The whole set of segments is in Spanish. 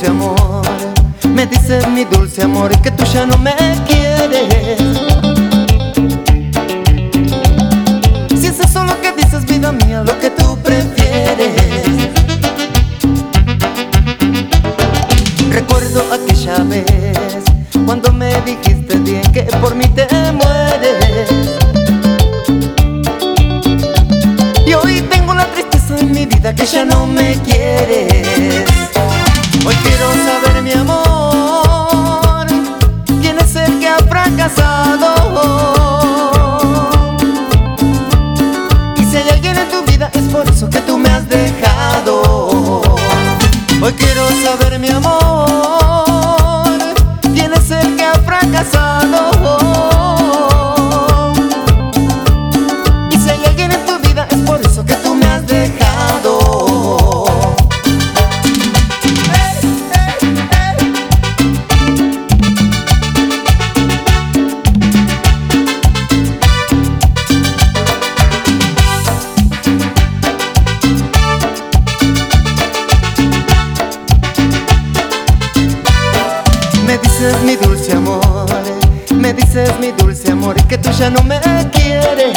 dulce amor, me dices mi dulce amor que tú ya no me quieres. Si es eso lo que dices, vida mía, lo que tú prefieres. Recuerdo aquella vez cuando me dijiste bien que por mí te mueres. Y hoy tengo la tristeza en mi vida que ya no me quieres. Alguien en tu vida, es por eso que tú me has dejado. Hoy quiero saber, mi amor, quién es el que ha fracasado. Me dices mi dulce amor, me dices mi dulce amor que tú ya no me quieres.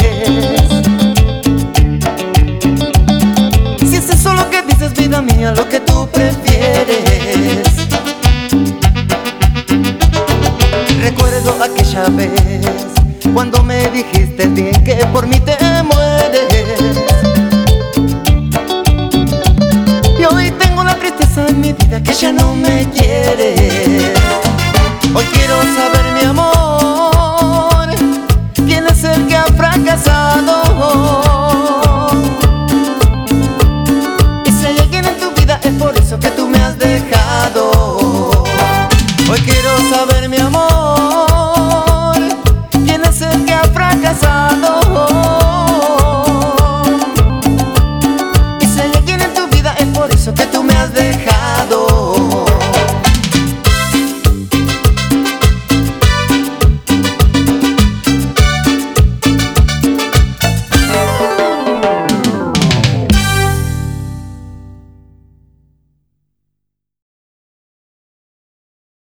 Si es eso lo que dices, vida mía, lo que tú prefieres. Recuerdo aquella vez cuando me dijiste bien que por mí te mueres. Y hoy tengo la tristeza en mi vida que ya